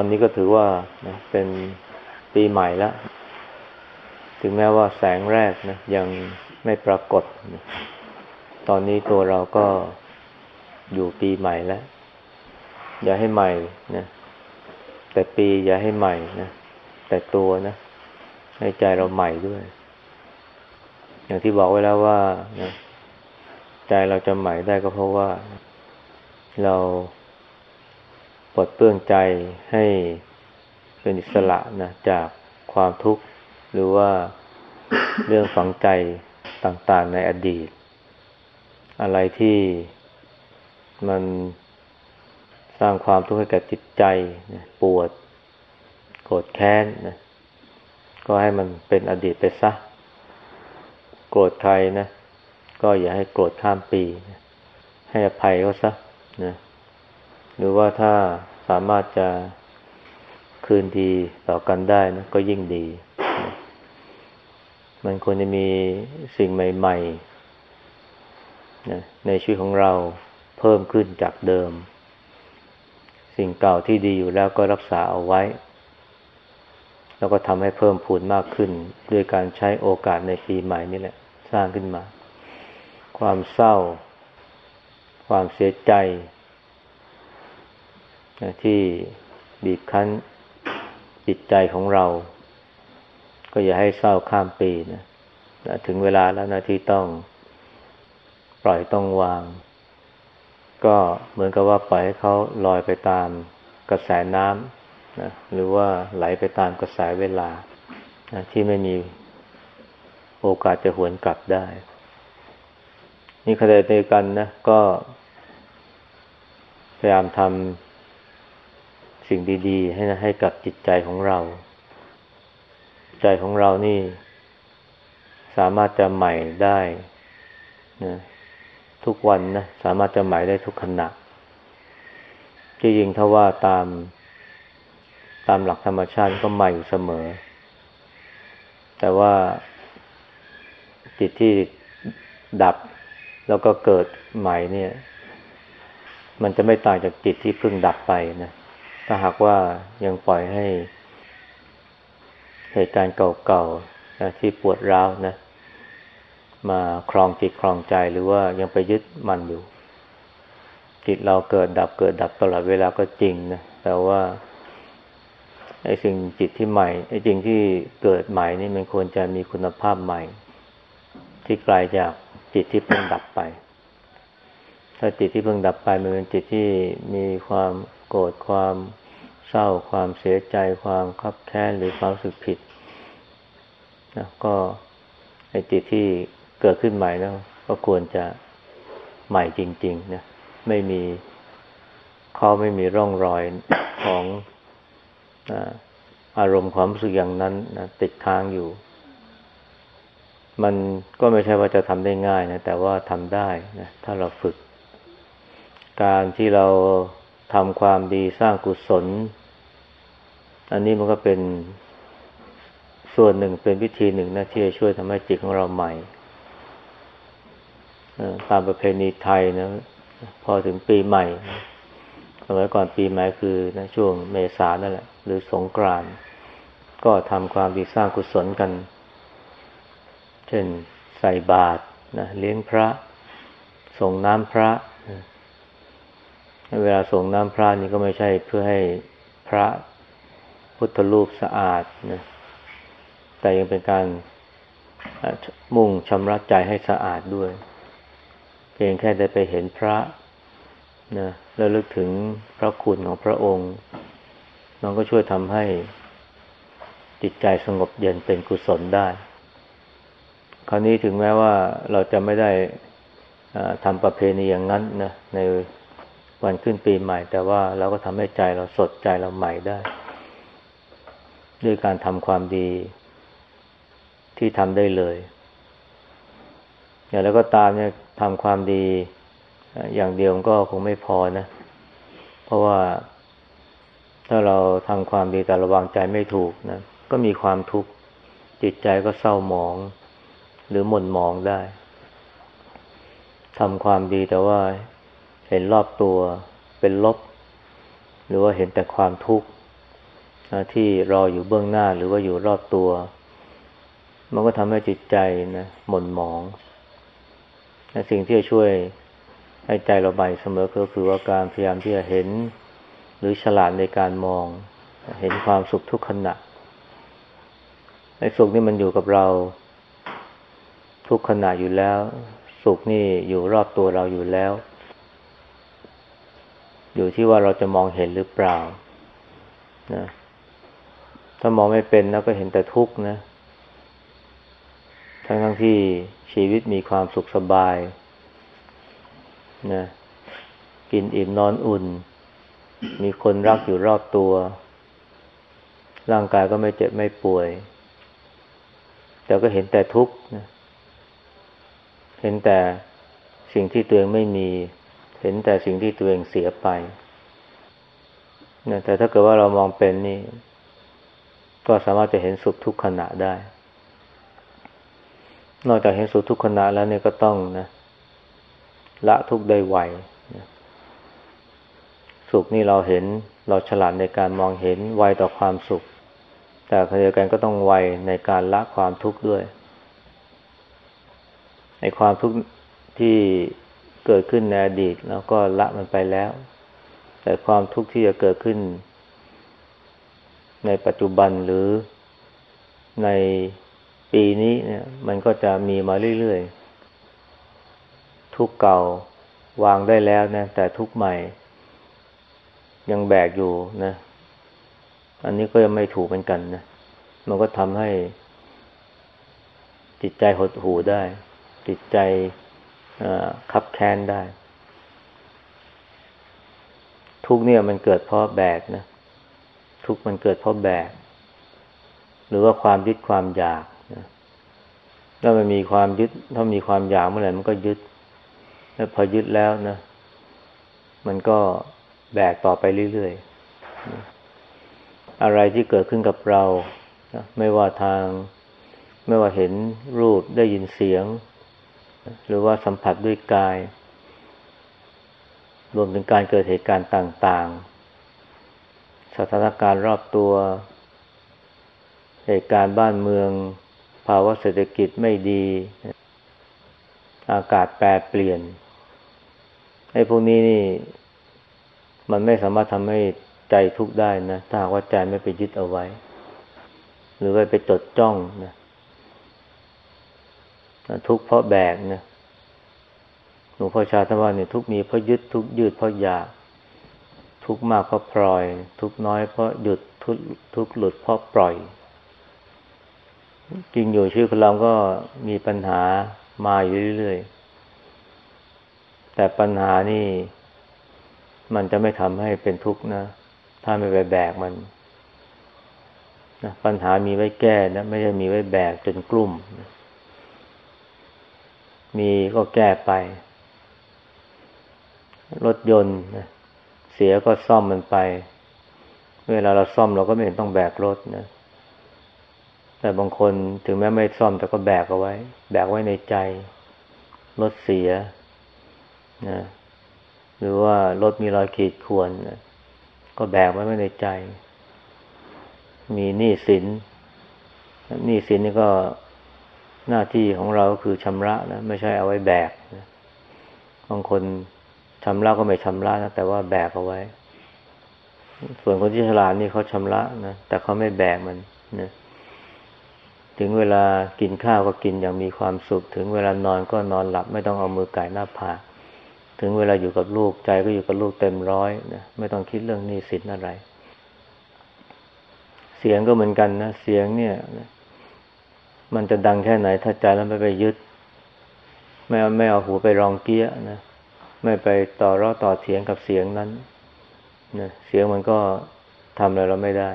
ตอนนี้ก็ถือว่าเป็นปีใหม่แล้ว ถึงแม้ว่าแสงแรกนะยังไม่ปรากฏ ตอนนี้ตัวเราก็อยู่ปีใหม่แล้ว อย่าให้ใหม่นะ แต่ปีอย่าให้ใหม่นะ แต่ตัวนะ ให้ใจเราใหม่ด้วย อย่างที่บอกไว้แล้วว่านะใจเราจะใหม่ได้ก็เพราะว่าเรา ลดเปลื้องใจให้เป็นอิสระนะจากความทุกข์ หรือว่าเรื่องฝังใจต่างๆในอดีต อะไรที่มันสร้างความทุกข์ให้แก่จิตใจนะปวดโกรธแค้นนะก็ให้มันเป็นอดีตไปซะ โกรธใครนะ ก็อย่าให้โกรธข้ามปีนะให้อภัยเขาซะนะหรือว่าถ้า สามารถจะคืนดีต่อกันได้นะก็ยิ่งดี มันควรจะมีสิ่งใหม่ๆนะในชีวิตของเราเพิ่มขึ้นจากเดิม สิ่งเก่าที่ดีอยู่แล้วก็รักษาเอาไว้ แล้วก็ทำให้เพิ่มพูนมากขึ้น ด้วยการใช้โอกาสในปีใหม่นี่แหละ สร้างขึ้นมา ความเศร้า ความเสียใจ ที่บีบคั้นจิตใจของเรา ก็อย่าให้เศร้าข้ามปีนะถึงเวลาแล้วนะที่ต้องปล่อยต้องวาง ก็เหมือนกับว่าปล่อยให้เขาลอยไปตามกระแสน้ำนะหรือว่าไหลไปตามกระแสเวลานะที่ไม่มีโอกาสจะหวนกลับได้ นี่ขณะเดียวกันนะ ก็พยายามทำ สิ่งดีๆ ให้นะให้กับจิตใจของเรา ใจของเรานี่ สามารถจะใหม่ได้นะทุกวันนะสามารถจะใหม่ได้ทุกขณะจริงๆถ้าว่าตามตามหลักธรรมชาติก็ใหม่อยู่เสมอ แต่ว่าจิตที่ดับแล้วก็เกิดใหม่เนี่ย มันจะไม่ต่างจากจิตที่เพิ่งดับไปนะ ถ้าหากว่ายังปล่อยให้ เหตุการณ์เก่าๆนะที่ปวดร้าวนะ มาครองจิตครองใจหรือว่ายังไปยึดมันอยู่ จิตเราเกิดดับเกิดดับตลอดเวลาก็จริงนะแต่ว่าไอ้สิ่งจิตที่ใหม่ไอ้จริงที่เกิดใหม่นี่มันควรจะมีคุณภาพใหม่ ที่ไกลาจากจิตที่เพิ่งดับไป ถ้าจิตที่เพิ่งดับไปมันเป็นจิตที่มีความ โกรธความเศร้าความเสียใจความคับแค้นหรือความรู้สึกผิดนะก็ไอ้จิตที่เกิดขึ้นใหม่นะก็ควรจะใหม่จริงๆนะไม่มีเขาไม่มีร่องรอยของอารมณ์ความรู้สึกอย่างนั้นนะติดค้างอยู่ มันก็ไม่ใช่ว่าจะทำได้ง่ายนะแต่ว่าทำได้นะถ้าเราฝึก การที่เรา ทำความดีสร้างกุศล อันนี้มันก็เป็นส่วนหนึ่งเป็นวิธีหนึ่งนะที่จะช่วยทำให้จิตของเราใหม่ตามประเพณีไทยนะ พอถึงปีใหม่ สมัยก่อนปีใหม่คือนะช่วงเมษานั่นแหละ หรือสงกรานต์ก็ทำความดีสร้างกุศลกัน เช่นใส่บาตรนะเลี้ยงพระส่งน้ำพระ เวลาส่งน้ำพระนี่ก็ไม่ใช่เพื่อให้พระพุทธรูปสะอาดนะแต่ยังเป็นการมุ่งชำระใจให้สะอาดด้วย เพียงแค่ได้ไปเห็นพระนะแล้วลึกถึงพระคุณของพระองค์ มันก็ช่วยทำให้จิตใจสงบเย็นเป็นกุศลได้ คราวนี้ถึงแม้ว่าเราจะไม่ได้ทำประเพณีอย่างนั้นนะใน วันขึ้นปีใหม่ แต่ว่าเราก็ทำให้ใจเราสดใจเราใหม่ได้ ด้วยการทำความดีที่ทำได้เลย อย่างแล้วก็ตามเนี่ยทำความดี อย่างเดียวก็คงไม่พอนะ เพราะว่าถ้าเราทำความดีแต่ระวังใจไม่ถูกนะก็มีความทุกข์จิตใจก็เศร้าหมอง หรือหม่นหมองได้ทำความดีแต่ว่า เห็นรอบตัวเป็นลบ หรือว่าเห็นแต่ความทุกข์ที่รออยู่เบื้องหน้าหรือว่าอยู่รอบตัว มันก็ทำให้จิตใจนะหม่นหมองสิ่งที่จะช่วยให้ใจเราใบเสมอก็คือว่าการพยายามที่จะเห็น หรือฉลาดในการมอง เห็นความสุขทุกขณะไอ้สุขนี่มันอยู่กับเรา ทุกขณะอยู่แล้ว สุขนี่อยู่รอบตัวเราอยู่แล้ว อยู่ที่ว่าเราจะมองเห็นหรือเปล่านะถ้ามองไม่เป็นแล้วก็เห็นแต่ทุกข์นะ ทั้งทั้งที่ชีวิตมีความสุขสบายนะกินอิ่มนอนอุ่น มีคนรักอยู่รอบตัว ร่างกายก็ไม่เจ็บไม่ป่วย แต่ก็เห็นแต่ทุกข์นะเห็นแต่สิ่งที่ตัวเองไม่มี เห็นแต่สิ่งที่ตัวเองเสียไปนะแต่ถ้าเกิดว่าเรามองเป็นนี่ ก็สามารถจะเห็นสุขทุกขณะได้ นอกจากเห็นสุขทุกขณะแล้วเนี่ยก็ต้องนะ ละทุกได้ไวสุขนี่เราเห็นเราฉลาดในการมองเห็นไวต่อความสุข แต่ขณะเดียวกันก็ต้องไวในการละความทุกข์ด้วยในความทุกข์ที่ เกิดขึ้นในอดีตแล้วก็ละมันไปแล้ว แต่ความทุกข์ที่จะเกิดขึ้น ในปัจจุบันหรือในปีนี้เนี่ย มันก็จะมีมาเรื่อยๆ ทุกเก่าวางได้แล้วนะแต่ทุกใหม่ ยังแบกอยู่นะ อันนี้ก็ยังไม่ถูกเหมือนกันนะมันก็ทำให้จิตใจหดหูได้ จิตใจ คับแค้นได้ ทุกเนี่ยมันเกิดเพราะแบกนะ ทุกมันเกิดเพราะแบก หรือว่าความยึดความอยากนะถ้ามันมีความยึด ถ้ามีความอยากเมื่อไหร่มันก็ยึด แล้วพอยึดแล้วนะ มันก็แบกต่อไปเรื่อยๆ อะไรที่เกิดขึ้นกับเรา ไม่ว่าทาง ไม่ว่าเห็นรูปได้ยินเสียง หรือว่าสัมผัสด้วยกาย รวมถึงการเกิดเหตุการณ์ต่าง ๆ สถานการณ์รอบตัว เหตุการณ์บ้านเมือง ภาวะเศรษฐกิจไม่ดี อากาศแปรเปลี่ยนไอ้พวกนี้นี่ มันไม่สามารถทำให้ใจทุกข์ได้นะ ถ้าหากว่าใจไม่ไปยึดเอาไว้ หรือว่าไปจดจ้องนะ ทุกข์เพราะแบกนะหลวงพ่อชาทว่าเนี่ยทุกมีเพราะยึดทุกยืดเพราะอยากทุกมากเพราะปล่อย ทุกน้อยเพราะหยุดทุกทุกหลุดเพราะปล่อยจริงอยู่ชีวิตของเราก็มีปัญหามาอยู่เรื่อยๆแต่ปัญหานี่ มันจะไม่ทำให้เป็นทุกข์นะ ถ้าไม่ไปแบกมันนะปัญหามีไว้แก้นะไม่ใช่มีไว้แบกจนกลุ่มนะ มีก็แก้ไป รถยนต์เสียก็ซ่อมมันไป เวลาเราซ่อมเราก็ไม่เห็นต้องแบกรถนะ แต่บางคนถึงแม้ไม่ซ่อมแต่ก็แบกเอาไว้ แบกไว้ในใจ รถเสียนะหรือว่ารถมีรอยขีดข่วนนะก็แบกไว้ไม่ในใจ มีหนี้สินหนี้สินนี่ก็ หน้าที่ของเราคือชำระนะไม่ใช่เอาไว้แบกนะบางคนชำระก็ไม่ชำระนะแต่ว่าแบกเอาไว้ ส่วนคนที่ฉลาดนี่เขาชำระนะแต่เขาไม่แบกมันนะถึงเวลากินข้าวก็กินอย่างมีความสุข ถึงเวลานอนก็นอนหลับ ไม่ต้องเอามือไก่หน้าผากถึงเวลาอยู่กับลูกใจก็อยู่กับลูกเต็มร้อยนะไม่ต้องคิดเรื่องหนี้สินอะไร เสียงก็เหมือนกันนะเสียงเนี่ย มันจะดังแค่ไหน ถ้าใจแล้วไม่ไปยึด ไม่เอาไม่เอาหูไปรองเกี้ยนะ ไม่ไปต่อรอต่อเถียงกับเสียงนั้นนะเสียงมันก็ทำอะไรเราไม่ได้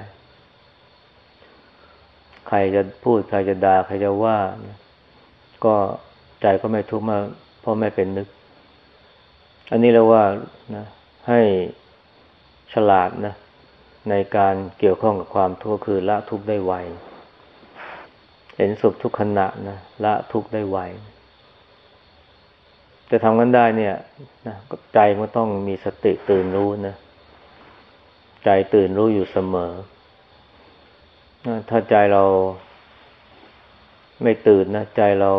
ใครจะพูดใครจะด่าใครจะว่านะก็ใจก็ไม่ทุกข์มาเพราะไม่เป็นนึก อันนี้เราว่านะให้ฉลาดนะในการเกี่ยวข้องกับความทุกข์คือละทุกข์ได้ไว เห็นสุขทุกขณะนะละทุกได้ไวจะทำกันได้เนี่ยนะใจมันต้องมีสติตื่นรู้นะใจตื่นรู้อยู่เสมอ ถ้าใจเราไม่ตื่นนะใจเรา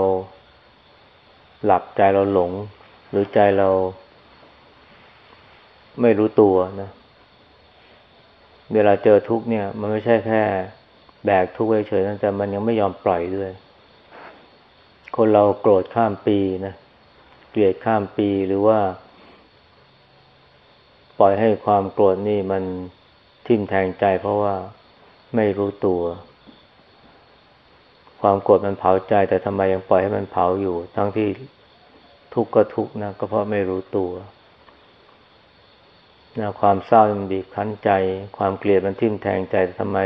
หลับใจเราหลง หรือใจเราไม่รู้ตัวนะ เวลาเจอทุกเนี่ย มันไม่ใช่แค่ แบกทุกข์เฉยๆนะแต่มันยังไม่ยอมปล่อยด้วย คนเราโกรธข้ามปีนะเกลียดข้ามปีหรือว่า ปล่อยให้ความโกรธนี่มันทิ่มแทงใจเพราะว่าไม่รู้ตัว ความโกรธมันเผาใจ แต่ทำไมยังปล่อยให้มันเผาอยู่ ทั้งที่ทุกข์ก็ทุกข์นะก็เพราะไม่รู้ตัวนะความเศร้ามันบีบคั้นใจ ความเกลียดมันทิ่มแทงใจทำไม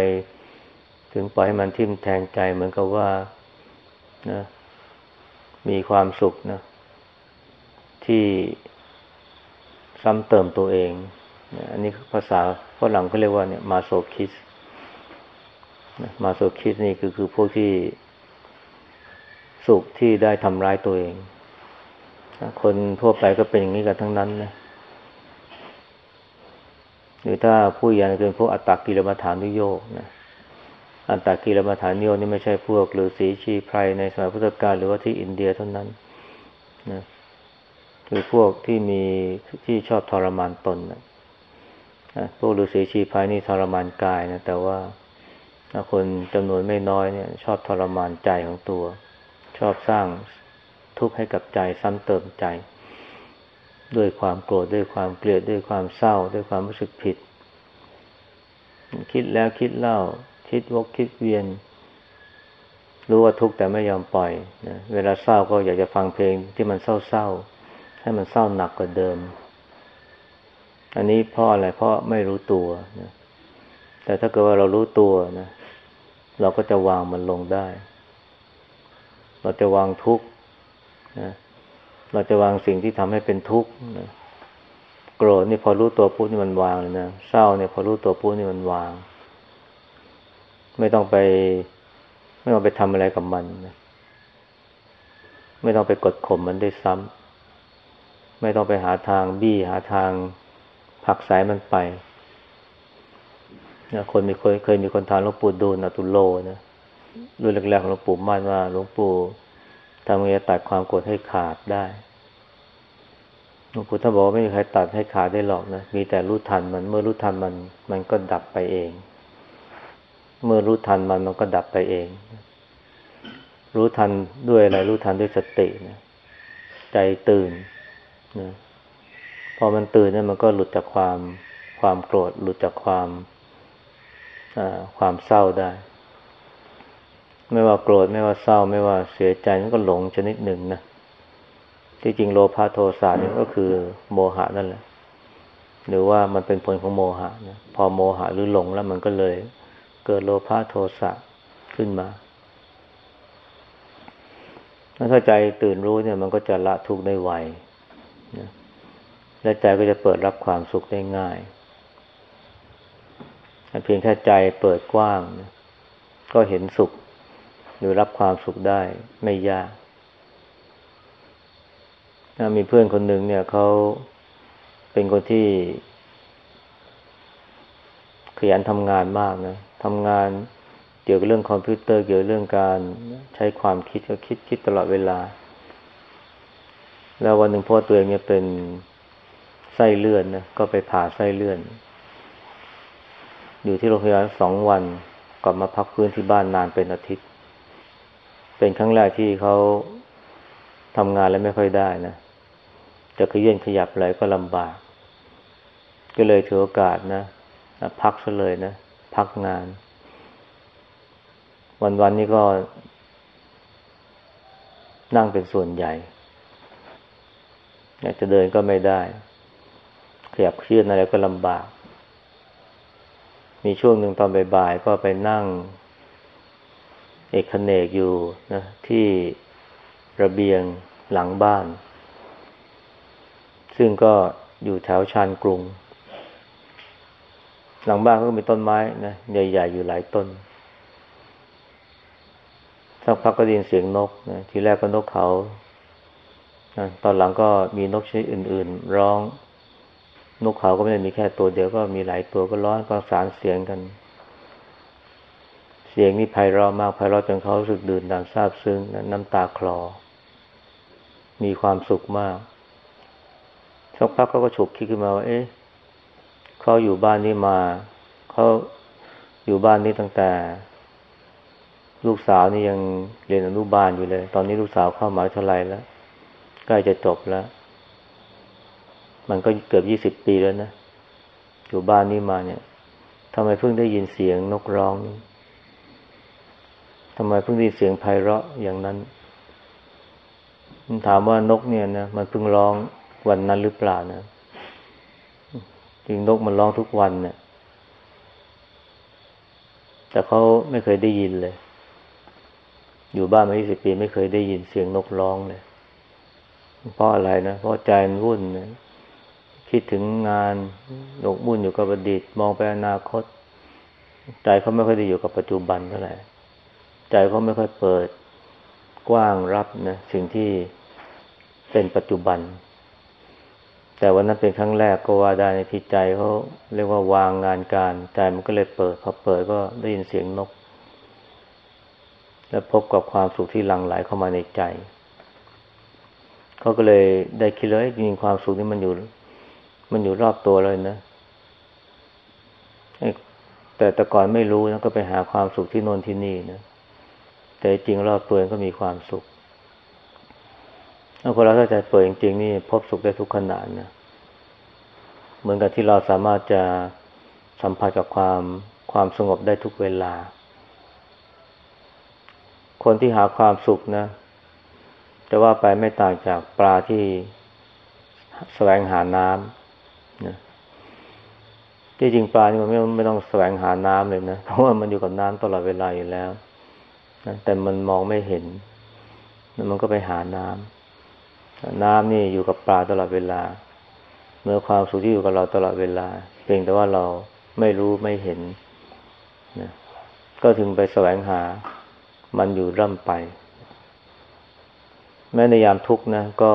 ถึงปล่อยมันทิ่มแทงใจเหมือนกับว่านะมีความสุขนะที่ซ้ำเติมตัวเอง อันนี้ภาษาฝรั่งเขาเรียกว่าเนี่ย masochist masochist นี่คือคือพวกที่สุขที่ได้ทำร้ายตัวเอง คนทั่วไปก็เป็นอย่างนี้กันทั้งนั้นนะหรือถ้าผู้ยันเป็นพวกอัตตกิลมัฐานุโยกนะ อัตตกิลมัฐานุโยกนี่ไม่ใช่พวกหรือสีชีไพรในสมัยพุทธกาลหรือว่าที่อินเดียเท่านั้นนะคือพวกที่มีที่ชอบทรมานตนนะพวกฤาษีชีพายนี่ทรมานกายนะแต่ว่าคนจำนวนไม่น้อยเนี่ย ชอบทรมานใจของตัว ชอบสร้างทุกข์ให้กับใจซ้ำเติมใจ ด้วยความโกรธด้วยความเกลียดด้วยความเศร้า ด้วยความรู้สึกผิด คิดแล้วคิดเล่า คิดวกคิดเวียน รู้ว่าทุกข์แต่ไม่ยอมปล่อยนะเวลาเศร้าก็อยากจะฟังเพลงที่มันเศร้าๆให้มันเศร้าหนักกว่าเดิม อันนี้เพราะอะไรเพราะไม่รู้ตัวนะแต่ถ้าเกิดว่าเรารู้ตัวนะเราก็จะวางมันลงได้ เราจะวางทุกข์นะเราจะวางสิ่งที่ทำให้เป็นทุกข์นะโกรธนี่พอรู้ตัวปุ๊บนี่มันวางเลยนะเศร้าเนี่ยพอรู้ตัวปุ๊บนี่มันวาง ไม่ต้องไป ไม่ต้องไปทำอะไรกับมันนะไม่ต้องไปกดข่มมันด้วยซ้ำไม่ต้องไปหาทางบี้หาทางผักสายมันไปนะคนมีเคยเคยมีคนทานหลวงปู่ดูลอตุโลนะรุ่นแรกๆของหลวงปู่มั่นว่าหลวงปู่ทำไงจะตัดความโกรธให้ขาดได้หลวงปู่ท่านบอกว่าไม่มีใครตัดให้ขาดได้หรอกนะมีแต่รู้ทันมันเมื่อรู้ทันมัน มันก็ดับไปเอง เมื่อรู้ทันมันมันก็ดับไปเอง รู้ทันด้วยอะไร รู้ทันด้วยสตินะใจตื่นนะพอมันตื่นเนี่ยมันก็หลุดจากความความโกรธ หลุดจากความความเศร้าได้ ไม่ว่าโกรธไม่ว่าเศร้า ไม่ว่าเสียใจมันก็หลงชนิดหนึ่งนะที่จริงโลภะโทสะนี่ก็คือโมหะนั่นแหละ หรือว่ามันเป็นผลของโมหะนะพอโมหะหรือหลงแล้วมันก็เลย เกิดโลภะโทสะขึ้นมาถ้าใจตื่นรู้เนี่ยมันก็จะละทุกข์ได้ไวนะและใจก็จะเปิดรับความสุขได้ง่าย เพียงแค่ใจเปิดกว้างนะก็เห็นสุข หรือรับความสุขได้ไม่ยากมีเพื่อนคนหนึ่งเนี่ยเขาเป็นคนที่ขยันทำงานมากนะ ทำงานเกี่ยวกับเรื่องคอมพิวเตอร์เกี่ยวเรื่องการใช้ความคิดก็คิดคิดตลอดเวลา แล้ววันหนึ่งพ่อตัวเองเนี่ยเป็นไส้เลื่อนนะก็ไปผ่าไส้เลื่อน อยู่ที่โรงพยาบาลสองวันกลับมาพักพื้นที่บ้านนานเป็นอาทิตย์ เป็นครั้งแรกที่เขาทำงานแล้วไม่ค่อยได้นะจะขยื่นขยับอะไรก็ลำบาก ก็เลยถือโอกาสนะพักซะเลยนะ พักงาน วันวันนี้ก็ นั่งเป็นส่วนใหญ่ อยากจะเดินก็ไม่ได้ ขยับเคลื่อนอะไรก็ลำบาก มีช่วงหนึ่งตอนบ่ายๆก็ไปนั่ง เอกเนกอยู่นะที่ระเบียงหลังบ้าน ซึ่งก็อยู่แถวชานกรุง หลังบ้านก็มีต้นไม้นะใหญ่ ๆ อยู่หลายต้นสักพักก็ได้ยินเสียงนกนะทีแรกก็นกเขานะตอนหลังก็มีนกชนิดอื่น ๆ ร้อง นกเขาก็ไม่ได้มีแค่ตัวเดียวก็มีหลายตัวก็ร้องประสานเสียงกัน เสียงนี่ไพเราะมากไพเราะจนเขารู้สึกดื่นด่ำซาบซึ้งน้ำตาคลอ มีความสุขมากสักพักเขาก็ฉุกคิดขึ้นมาว่าเอ๊ะ เขาอยู่บ้านนี้มา เขาอยู่บ้านนี้ตั้งแต่ ลูกสาวนี่ยังเรียนอนุบาลอยู่เลย ตอนนี้ลูกสาวเข้ามหาวิทยาลัยแล้วใกล้จะจบแล้ว มันก็เกือบยี่สิบปีแล้วนะอยู่บ้านนี้มาเนี่ยทำไมเพิ่งได้ยินเสียงนกร้องทำไมเพิ่งได้ยินเสียงไพเราะอย่างนั้นถามว่านกเนี่ยนะมันเพิ่งร้องวันนั้นหรือเปล่านะ จริงนกมันร้องทุกวันเนี่ย แต่เขาไม่เคยได้ยินเลย อยู่บ้านมา 20 ปีไม่เคยได้ยินเสียงนกร้องเลย เพราะอะไรนะ เพราะใจมันวุ่นนะคิดถึงงานหนกมุ่นอยู่กับอดีตมองไปอนาคต ใจเขาไม่ค่อยได้อยู่กับปัจจุบันเท่าไหร่ ใจเขาไม่ค่อยเปิดกว้างรับนะสิ่งที่เป็นปัจจุบัน แต่วันนั้นเป็นครั้งแรกก็ว่าได้ในที่ใจเขาเรียกว่าวางงานการใจมันก็เลยเปิดพอเปิดก็ได้ยินเสียงนก แล้วพบกับความสุขที่หลั่งไหลเข้ามาในใจเขาก็เลยได้คิดเลยจริงความสุขนี่มันอยู่ มันอยู่รอบตัวเลยนะแต่แต่ก่อนไม่รู้นะก็ไปหาความสุขที่โน่นที่นี่นะแต่จริงรอบตัวก็มีความสุข ถ้าคนเราถ้าใจเปิดจริงๆนี่พบสุขได้ทุกขณะนะเหมือนกับที่เราสามารถจะสัมผัสกับความความสงบได้ทุกเวลา คนที่หาความสุขนะจะว่าไปไม่ต่างจากปลาที่แสวงหาน้ำนะที่จริงปลานี่มันไม่ไม่ต้องแสวงหาน้ำเลยนะเพราะว่ามันอยู่กับน้ำตลอดเวลาอยู่แล้วนะแต่มันมองไม่เห็น มันก็ไปหาน้ำ น้ำนี่อยู่กับปลาตลอดเวลา เมื่อความสุขที่อยู่กับเราตลอดเวลา เพียงแต่ว่าเราไม่รู้ไม่เห็นนะก็ถึงไปแสวงหา มันอยู่ร่ำไป แม้ในยามทุกข์นะก็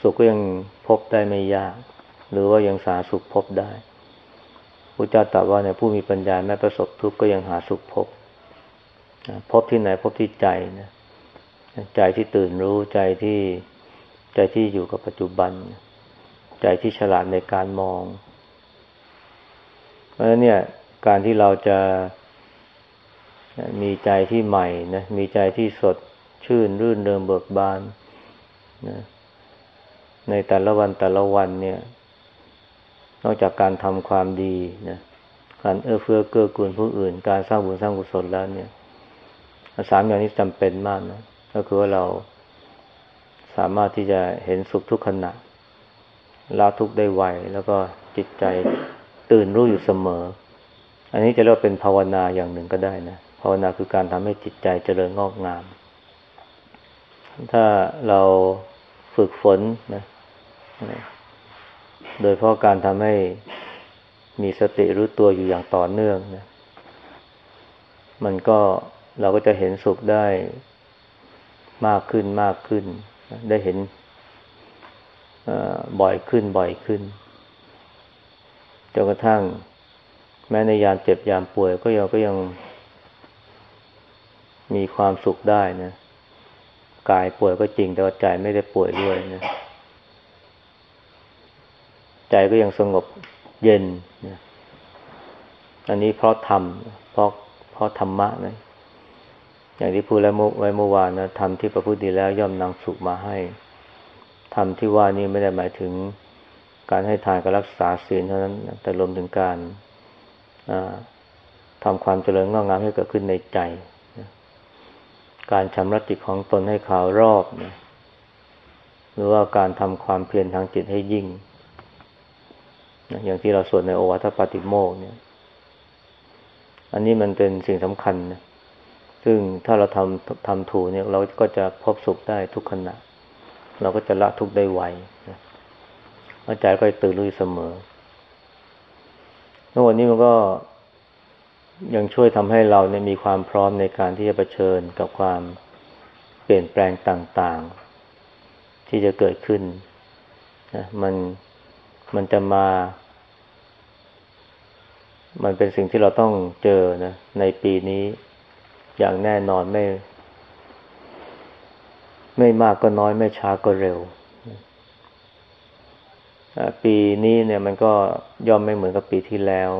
สุขก็ยังพบได้ไม่ยาก หรือว่ายังสาสุขพบได้พระเจ้าตรัสว่าในผู้มีปัญญาแม้ประสบทุกข์ก็ยังหาสุขพบพบที่ไหนพบที่ใจนะใจที่ตื่นรู้ใจที่ ใจที่อยู่กับปัจจุบัน ใจที่ฉลาดในการมอง เพราะฉะนั้นเนี่ยการที่เราจะมีใจที่ใหม่นะมีใจที่สดชื่นรื่นเริงเบิกบานนะในแต่ละวันแต่ละวันเนี่ย นอกจากการทำความดีนะการเอื้อเฟื้อเกื้อกูลผู้อื่น การสร้างบุญสร้างกุศลแล้วเนี่ยสามอย่างนี้จำเป็นมากนะก็คือว่าเรา สามารถที่จะเห็นสุขทุกขณะละทุกได้ไวแล้วก็จิตใจตื่นรู้อยู่เสมอ อันนี้จะเรียกเป็นภาวนาอย่างหนึ่งก็ได้นะภาวนาคือการทำให้จิตใจเจริญงอกงาม ถ้าเราฝึกฝนนะโดยเพราะการทำให้มีสติรู้ตัวอยู่อย่างต่อเนื่องนะมันก็เราก็จะเห็นสุขได้มากขึ้นมากขึ้น ได้เห็นบ่อยขึ้นบ่อยขึ้นจนกระทั่ง แม้ในยามเจ็บยามป่วยก็ยังก็ยังมีความสุขได้นะกายป่วยก็จริงแต่ว่าใจไม่ได้ป่วยด้วยนะใจก็ยังสงบเย็นนะอันนี้เพราะธรรมเพราะเพราะธรรมะนะ อย่างที่พูดแล้วไว้เมื่อวานนะทำที่ประพฤติดีแล้วย่อมนำสุขมาให้ทำที่ว่านี้ไม่ได้หมายถึงการให้ทานการรักษาศีลเท่านั้น แต่รวมถึงการทำความเจริญงอกงามให้เกิดขึ้นในใจ การชำระจิตของตนให้ขาวรอบนะหรือว่าการทำความเพียรทางจิตให้ยิ่งนะอย่างที่เราสวดในโอวาทปาติโมกเนี่ย อันนี้มันเป็นสิ่งสำคัญนะ ซึ่งถ้าเราทำทำถูกเนี่ย เราก็จะพบสุขได้ทุกขณะ เราก็จะละทุกได้ไวนะใจก็ตื่นรู้เสมอแล้ววันนี้มันก็ยังช่วยทำให้เราเนี่ยมีความพร้อมในการที่จะะเผชิญกับความเปลี่ยนแปลงต่างๆ ที่จะเกิดขึ้นนะมันมันจะมา มันเป็นสิ่งที่เราต้องเจอนะในปีนี้ อย่างแน่นอนไม่ ไม่มากก็น้อยไม่ช้าก็เร็ว ปีนี้เนี่ยมันก็ย่อมไม่เหมือนกับปีที่แล้ว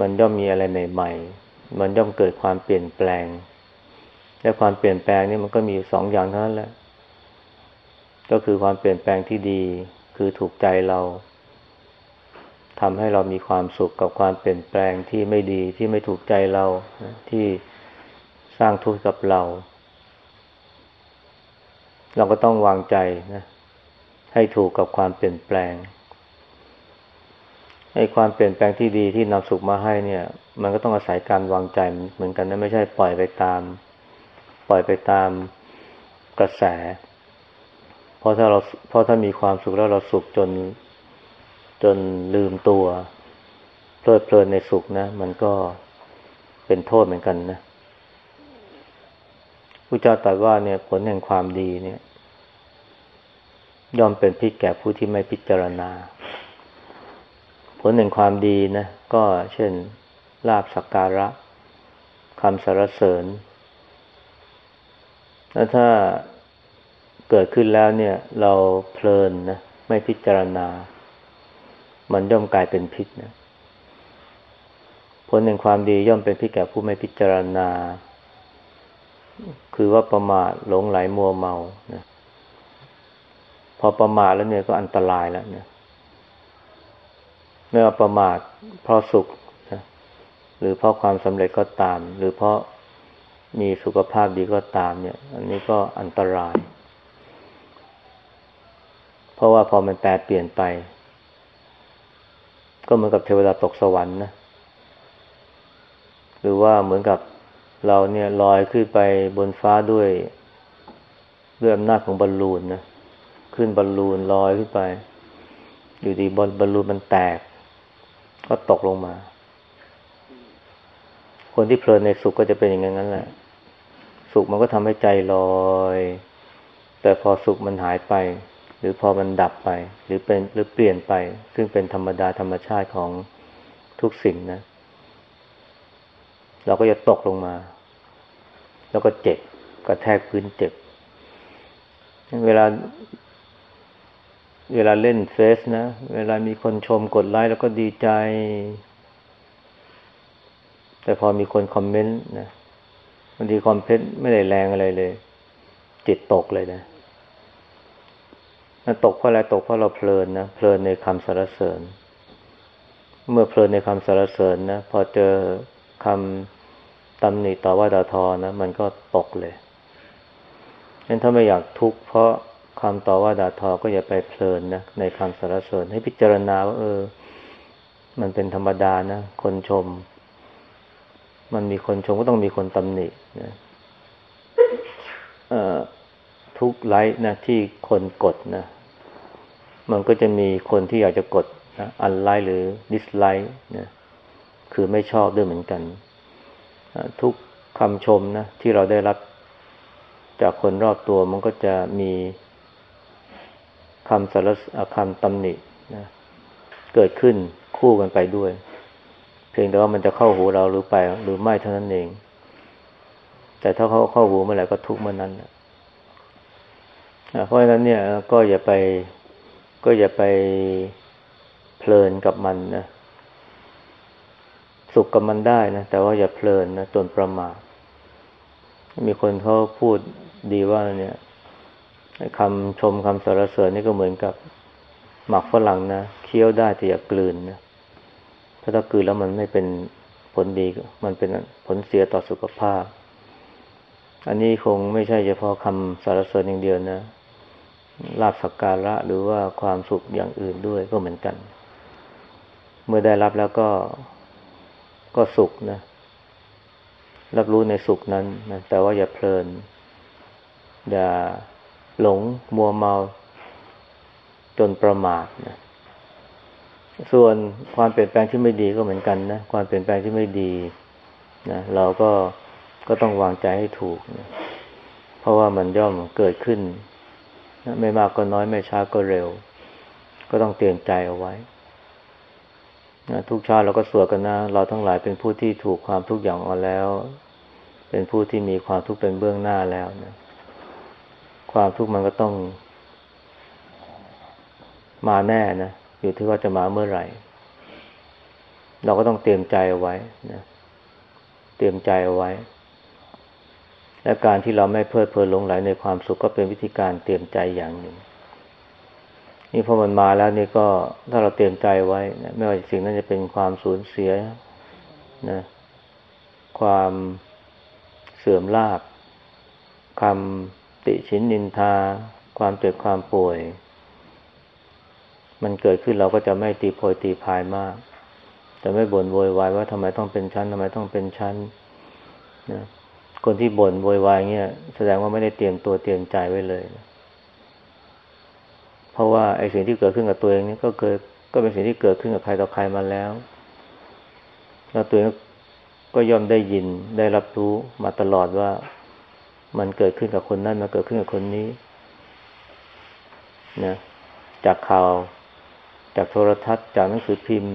มันย่อมมีอะไรใหม่ๆ มันย่อมเกิดความเปลี่ยนแปลง และความเปลี่ยนแปลงนี่มันก็มีสองอย่างเท่านั้นแหละ ก็คือความเปลี่ยนแปลงที่ดีคือถูกใจเรา ทำให้เรามีความสุขกับความเปลี่ยนแปลงที่ไม่ดีที่ไม่ถูกใจเราที่สร้างทุกข์กับเรา เราก็ต้องวางใจนะให้ถูกกับความเปลี่ยนแปลงให้ความเปลี่ยนแปลงที่ดีที่นำสุขมาให้เนี่ย มันก็ต้องอาศัยการวางใจเหมือนกันนะไม่ใช่ปล่อยไปตาม ปล่อยไปตามกระแส เพราะถ้าเราเพราะถ้ามีความสุขแล้วเราสุขจน จนลืมตัว เพลิดเพลินในสุขนะ มันก็เป็นโทษเหมือนกันนะพระเจ้าตรัสว่าเนี่ย ผลแห่งความดีเนี่ย ย่อมเป็นพิษแก่ผู้ที่ไม่พิจารณา ผลแห่งความดีนะก็เช่นลาบสักการะคำสรรเสริญแล้วถ้าเกิดขึ้นแล้วเนี่ย เราเพลินนะไม่พิจารณา มันย่อมกลายเป็นพิษนะ ผลแห่งความดีย่อมเป็นพิษแก่ผู้ไม่พิจารณา คือว่าประมาทหลงไหลมัวเมานะพอประมาทแล้วเนี่ยก็อันตรายแล้วเนี่ยไม่ว่าประมาทเพราะสุขนะหรือเพราะความสำเร็จก็ตาม หรือเพราะมีสุขภาพดีก็ตามเนี่ย อันนี้ก็อันตราย เพราะว่าพอมันแปรเปลี่ยนไป ก็เหมือนกับเทวดาตกสวรรค์นะ หรือว่าเหมือนกับเราเนี่ยลอยขึ้นไปบนฟ้าด้วยด้วยอำนาจของบอลลูนนะ ขึ้นบอลลูนลอยขึ้นไป อยู่ดีบอลบอลลูนมันแตก ก็ตกลงมา คนที่เพลินในสุขก็จะเป็นอย่างนั้นแหละ สุขมันก็ทำให้ใจลอย แต่พอสุขมันหายไป รือพอมันดับไป หรือเป็นหรือเปลี่ยนไป ซึ่งเป็นธรรมดาธรรมชาติของทุกสิ่งนะ เราก็จะตกลงมา แล้วก็เจ็บกระแทกพื้นเจ็บ เวลา เวลาเล่นเฟซนะ เวลามีคนชมกดไลค์แล้วก็ดีใจ แต่พอมีคนคอมเมนต์นะบางทีคอมเมนต์ไม่ได้แรงอะไรเลย จิตตกเลยนะ นตกเพราะอะไรตกเพราะเราเพลินนะเพลินในคำสรรเสริญ เมื่อเพลินในคำสรรเสริญนะพอเจอคำตำหนิต่อว่าดาทอนะมันก็ตกเลยงั้นถ้าไม่อยากทุกข์เพราะคำต่อว่าด่าทอก็อย่าไปเพลินนะในคำสรรเสริญ ให้พิจารณาว่าเออ มันเป็นธรรมดานะคนชม มันมีคนชมก็ต้องมีคนตำหนินะ ทุกไลค์นะที่คนกดนะ มันก็จะมีคนที่อยากจะกดนะอันไลค์หรือดิสไลค์นะคือไม่ชอบด้วยเหมือนกัน ทุกคำชมนะที่เราได้รับจากคนรอบตัวมันก็จะมีคำสารคำตำหนินะเกิดขึ้นคู่กันไปด้วย เพียงแต่ว่ามันจะเข้าหูเราหรือไปหรือไม่เท่านั้นเอง แต่ถ้าเขาเข้าหูเมื่อไหร่ก็ทุกเมื่อนั้นนะ เพราะฉะนั้นเนี่ยก็อย่าไปก็อย่าไปเพลินกับมันนะสุขกับมันได้นะแต่ว่าอย่าเพลินนะจนประมาทมีคนเขาพูดดีว่าเนี่ยคำชมคำสรรเสริญนี่ก็เหมือนกับหมักฝรั่งนะเคี้ยวได้แต่อย่ากลืนนะถ้าถ้ากลืนแล้วมันไม่เป็นผลดีมันเป็นผลเสียต่อสุขภาพ อันนี้คงไม่ใช่เฉพาะคำสรรเสริญอย่างเดียวนะ ลาบสักการะหรือว่าความสุขอย่างอื่นด้วยก็เหมือนกัน เมื่อได้รับแล้วก็ก็สุขนะ รับรู้ในสุขนั้นนะแต่ว่าอย่าเพลิน อย่าหลงมัวเมาจนประมาทนะส่วนความเปลี่ยนแปลงที่ไม่ดีก็เหมือนกันนะความเปลี่ยนแปลงที่ไม่ดีนะเราก็ก็ต้องวางใจให้ถูกนะเพราะว่ามันย่อมเกิดขึ้น ไม่มากก็น้อยไม่ช้าก็เร็ว ก็ต้องเตือนใจเอาไว้นะทุกชาติเราก็สวดกันนะ เราทั้งหลายเป็นผู้ที่ถูกความทุกข์อย่างมาแล้ว เป็นผู้ที่มีความทุกข์เป็นเบื้องหน้าแล้วนะความทุกข์มันก็ต้อง มาแน่นะอยู่ที่ว่าจะมาเมื่อไหร่ เราก็ต้องเตรียมใจเอาไว้นะเตรียมใจเอาไว้ และการที่เราไม่เพลิดเพลินหลงไหลในความสุขก็เป็นวิธีการเตรียมใจอย่างหนึ่ง นี่พอมันมาแล้วนี่ก็ถ้าเราเตรียมใจไว้นะไม่ว่าสิ่งนั้นจะเป็นความสูญเสียนะความเสื่อมลาบคำติชินนินทา ความเจ็บความป่วย มันเกิดขึ้นเราก็จะไม่ตีโพยตีพายมาก จะไม่บ่นโวยวายว่าทำไมต้องเป็นชั้นทำไมต้องเป็นชั้นนะ คนที่บ่นโวยวายเงี้ยแสดงว่าไม่ได้เตรียมตัวเตรียมใจไว้เลยนะเพราะว่าไอ้สิ่งที่เกิดขึ้นกับตัวเองนี่ก็เกิดก็เป็นสิ่งที่เกิดขึ้นกับใครต่อใครมาแล้ว แล้วตัวเองก็ย่อมได้ยินได้รับรู้มาตลอดว่ามันเกิดขึ้นกับคนนั้นมาเกิดขึ้นกับคนนี้นะจากข่าว จากโทรทัศน์ จากหนังสือพิมพ์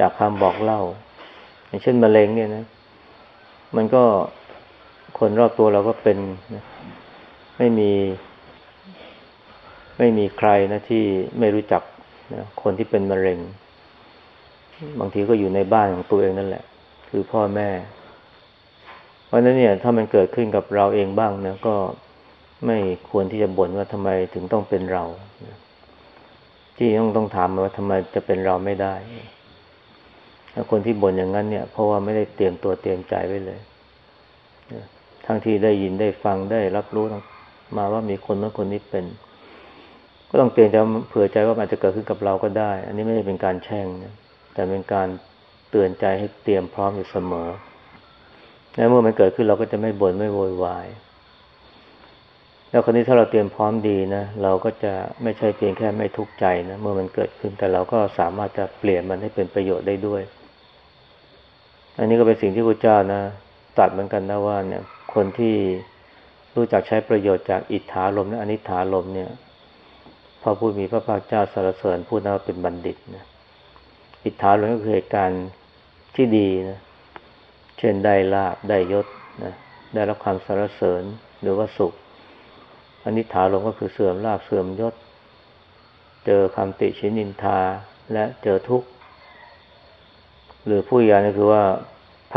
จากคำบอกเล่า อย่างเช่นมะเร็งเนี่ยนะ มันก็ คนรอบตัวเราก็เป็นไม่มี ไม่มีใครนะที่ไม่รู้จักนะคนที่เป็นมะเร็ง บางทีก็อยู่ในบ้านของตัวเองนั่นแหละ คือพ่อแม่ เพราะนั้นเนี่ย ถ้ามันเกิดขึ้นกับเราเองบ้างนะก็ไม่ควรที่จะบ่นว่าทำไมถึงต้องเป็นเราที่ต้องต้องถามว่าทำไมจะเป็นเราไม่ได้คนที่บ่นอย่างนั้นเนี่ย เพราะว่าไม่ได้เตรียมตัวเตรียมใจไว้เลย ทั้งที่ได้ยินได้ฟังได้รับรู้มาว่ามีคนนั้นคนนี้เป็น ก็ต้องเตรียมใจเผื่อใจว่ามันจะเกิดขึ้นกับเราก็ได้ อันนี้ไม่ได้เป็นการแช่งนะแต่เป็นการเตือนใจให้เตรียมพร้อมอยู่เสมอและเมื่อมันเกิดขึ้นเราก็จะไม่บ่นไม่โวยวาย แล้วคนนี้ถ้าเราเตรียมพร้อมดีนะ เราก็จะไม่ใช่เพียงแค่ไม่ทุกข์ใจนะเมื่อมันเกิดขึ้นแต่เราก็สามารถจะเปลี่ยนมันให้เป็นประโยชน์ได้ด้วย อันนี้ก็เป็นสิ่งที่พระเจ้านะ ตัดเหมือนกันนะว่าเนี่ย คนที่รู้จักใช้ประโยชน์จากอิทธาลมและอนิธาลมเนี่ยพอพูดมีพระภาคเจ้าสารเสริญพูดนะว่าเป็นบัณฑิตนะอิทธาลมก็คือเหตุการณ์ที่ดีนะเช่นได้ลาบได้ยศนะได้รับความสรรเสริญหรือว่าสุขอนนี้ถาลงก็คือเสื่อมลาบเสื่อมยศ เจอคำติชินินทาและเจอทุกข์หรือผู้ยานี่คือว่า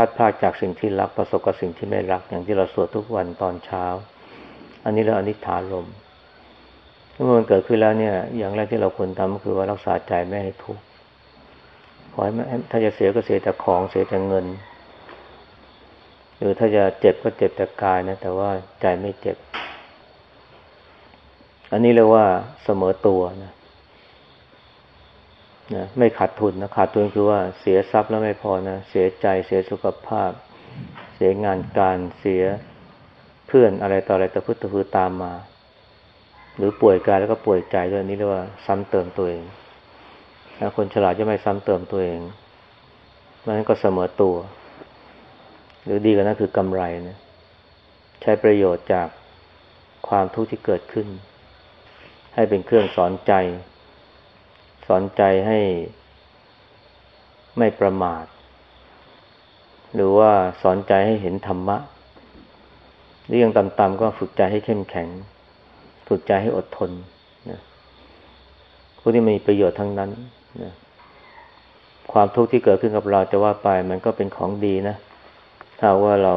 พัดพาจากสิ่งที่รักประสบกับสิ่งที่ไม่รัก อย่างที่เราสวดทุกวันตอนเช้า อันนี้เราอนิถาลมเมื่อมันเกิดขึ้นแล้วเนี่ย อย่างแรกที่เราควรทำก็คือว่ารักษาใจไม่ให้ทุกข์ขอให้ถ้าจะเสียก็เสียแต่ของเสียแต่เงิน หรือถ้าจะเจ็บก็เจ็บแต่กายนะ แต่ว่าใจไม่เจ็บ อันนี้เรียกว่าเสมอตัวนะ นะไม่ขาดทุนนะขาดทุนคือว่าเสียทรัพย์แล้วไม่พอนะเสียใจเสียสุขภาพ เสียงานการเสียเพื่อนอะไรต่ออะไรตะพื้ตะพือตามมา หรือป่วยกายแล้วก็ป่วยใจด้วยนี้เรียกว่าซ้ำเติมตัวเองนะคนฉลาดจะไม่ซ้ำเติมตัวเองมันก็เสมอตัว หรือดีกว่านั้นคือกำไรนะใช้ประโยชน์จากความทุกข์ที่เกิดขึ้น ให้เป็นเครื่องสอนใจ สอนใจให้ไม่ประมาท หรือว่าสอนใจให้เห็นธรรมะหรือยังต่ำๆก็ฝึกใจให้เข้มแข็ง ฝึกใจให้อดทนนะพวกที่มีประโยชน์ทั้งนั้นนะความทุกข์ที่เกิดขึ้นกับเราจะว่าไปมันก็เป็นของดีนะ ถ้าว่าเรา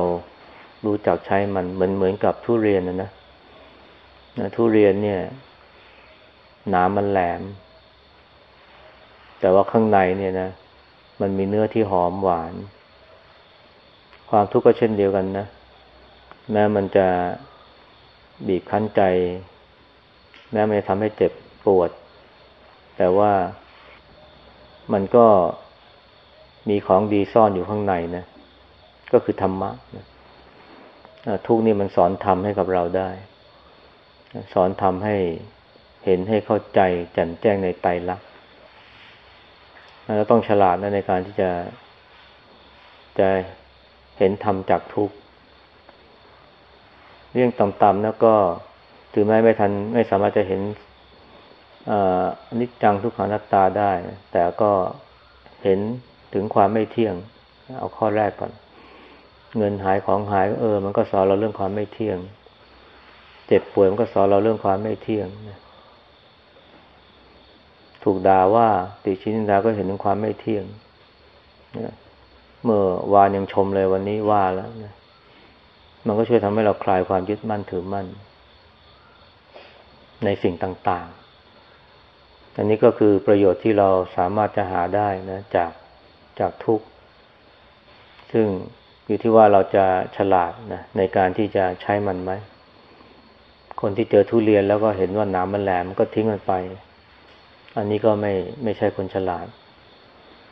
รู้จักใช้มันเหมือนเหมือนกับทุเรียนนะนะนะทุเรียนเนี่ยหนามันแหลม แต่ว่าข้างในเนี่ยนะ มันมีเนื้อที่หอมหวาน ความทุกข์ก็เช่นเดียวกันนะ แม้มันจะบีบคั้นใจ แม้มันจะทำให้เจ็บปวด แต่ว่ามันก็มีของดีซ่อนอยู่ข้างในนะ ก็คือธรรมะนะทุกนี่มันสอนทำให้กับเราได้ สอนทำให้เห็นให้เข้าใจแจ่มแจ้งในไตรลักษณ เราต้องฉลาดนะในการที่จะจะเห็นธรรมจากทุกเรื่องต่ำๆแล้วก็ถึงแม้ไม่ทันไม่สามารถจะเห็นอนิจจังทุกขังนัตตาได้ แต่ก็เห็นถึงความไม่เที่ยง เอาข้อแรกก่อน เงินหายของหายเออ มันก็สอนเราเรื่องความไม่เที่ยง เจ็บป่วยมันก็สอนเราเรื่องความไม่เที่ยงนะ ถูกด่าว่าติชินินดาก็เห็นถึงความไม่เที่ยงนะเมื่อวานยังชมเลยวันนี้ว่าแล้วนะมันก็ช่วยทำให้เราคลายความยึดมั่นถือมั่น ในสิ่งต่าง ๆ อันนี้ก็คือประโยชน์ที่เราสามารถจะหาได้นะ จากจากทุกข์ ซึ่งอยู่ที่ว่าเราจะฉลาดนะในการที่จะใช้มันไหม คนที่เจอทุเรียนแล้วก็เห็นว่าหน้ำมันแหลมก็ทิ้งมันไป อันนี้ก็ไม่ไม่ใช่คนฉลาด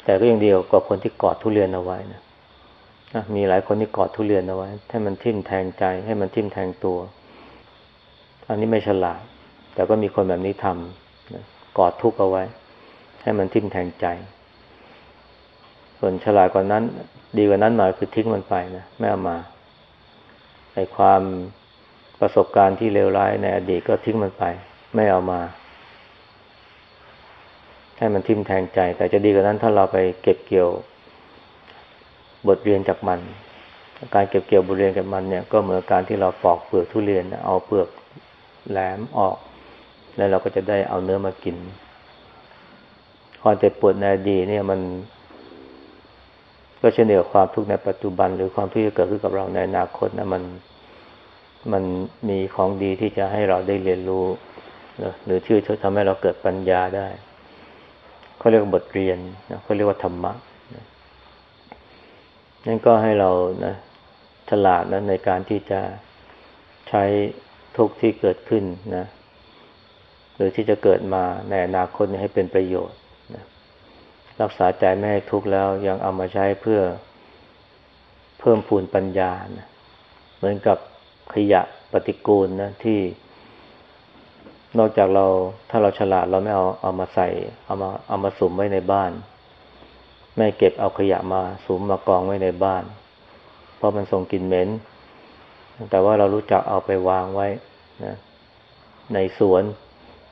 แต่ก็ยังเดียวกว่าคนที่กอดทุเรียนเอาไว้นะมีหลายคนที่กอดทุเรียนเอาไว้ ให้มันทิ่มแทงใจ ให้มันทิ่มแทงตัว อันนี้ไม่ฉลาด แต่ก็มีคนแบบนี้ทำนะกอดทุกข์เอาไว้ ให้มันทิ่มแทงใจ ส่วนฉลาดกว่านั้น ดีกว่านั้นหน่อยคือทิ้งมันไปนะไม่เอามาไอความประสบการณ์ที่เลวร้ายในอดีตก็ทิ้งมันไป ไม่เอามา ให้มันทิ่มแทงใจ แต่จะดีกว่านั้นถ้าเราไปเก็บเกี่ยว บทเรียนจากมัน การเก็บเกี่ยวบทเรียนจากมันเนี่ยก็เหมือนการที่เราปอกเปลือกทุเรียนเอาเปลือกแหลมออก แล้วเราก็จะได้เอาเนื้อมากินความเจ็บปวดในอดีตเนี่ยมันก็เช่นเดียวกับความทุกข์ในปัจจุบัน หรือความทุกข์ที่เกิดขึ้นกับเราในอนาคตนะมันมันมีของดีที่จะให้เราได้เรียนรู้หรือชื่อทำให้เราเกิดปัญญาได้ เขาเรียกว่าบทเรียนนะเขาเรียกว่าธรรมะนั่นก็ให้เรานะฉลาดนะในการที่จะใช้ทุกที่เกิดขึ้นนะหรือที่จะเกิดมาในอนาคตให้เป็นประโยชน์นะรักษาใจไม่ให้ทุกข์แล้วยังเอามาใช้เพื่อเพิ่มพูนปัญญานะเหมือนกับขยะปฏิกูลนะที่ นอกจากเราถ้าเราฉลาดเราไม่เอาเอามาใส่ เอามาเอามาสุมไว้ในบ้าน ไม่เก็บเอาขยะมาสุมมากองไว้ในบ้าน เพราะมันส่งกลิ่นเหม็น แต่ว่าเรารู้จักเอาไปวางไว้นะในสวน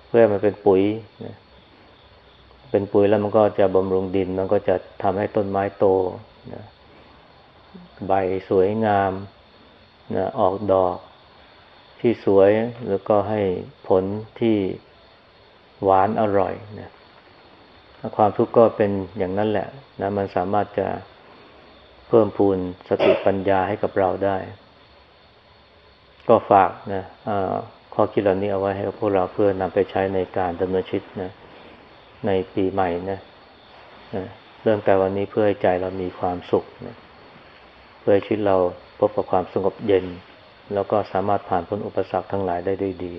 เพื่อมันเป็นปุ๋ยนะเป็นปุ๋ยแล้วมันก็จะบำรุงดิน มันก็จะทำให้ต้นไม้โตนะใบสวยงามนะออกดอก ที่สวยแล้วก็ให้ผลที่หวานอร่อยนะความทุกข์ก็เป็นอย่างนั้นแหละนะมันสามารถจะเพิ่มพูนสติปัญญาให้กับเราได้ ก็ฝากนะข้อคิดเหล่านี้เอาไว้ให้กับพวกเราเพื่อนำไปใช้ในการดำเนินชีวิตนะในปีใหม่นะนะเริ่มแต่วันนี้เพื่อให้ใจเรามีความสุขนะเพื่อชีวิตเราพบกับความสงบเย็น แล้วก็สามารถผ่านพ้นอุปสรรคทั้งหลายได้ด้วยดี